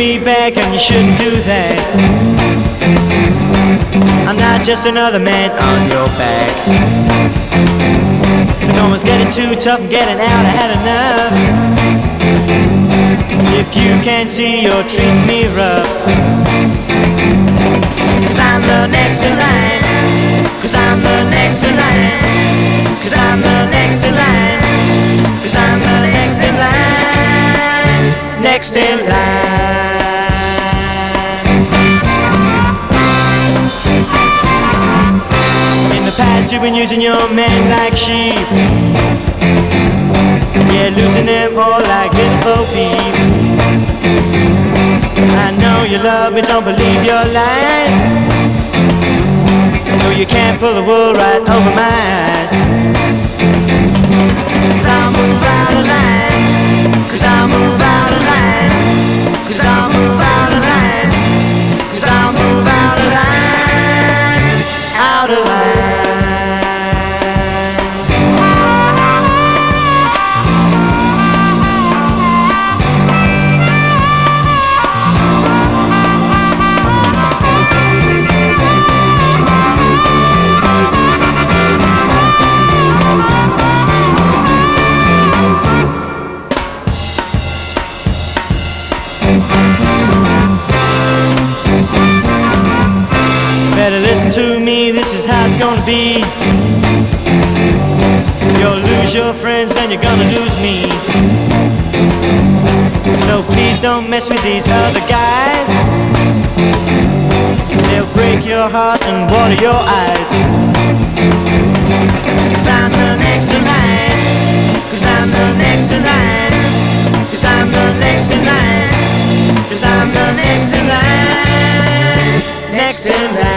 back, and you shouldn't do that. I'm not just another man on your back. The norman's getting too tough, I'm getting out, I had enough. If you can't see, you're treating me rough. Cause I'm the next in line. Cause I'm the next in line. Cause I'm the next in line. Cause I'm the next in line. Next in line. You've been using your men like sheep. Yeah, losing them all like little Bo I know you love me, don't believe your lies. No, you can't pull the wool right over my eyes. Cause I'll move out of line. Cause I'll move out of line. Cause I'll move out of line. Cause I'll move out of line. Out of line. Better listen to me, this is how it's gonna be. You'll lose your friends, then you're gonna lose me. So please don't mess with these other guys. They'll break your heart and water your eyes. Cause I'm the next. Next in line.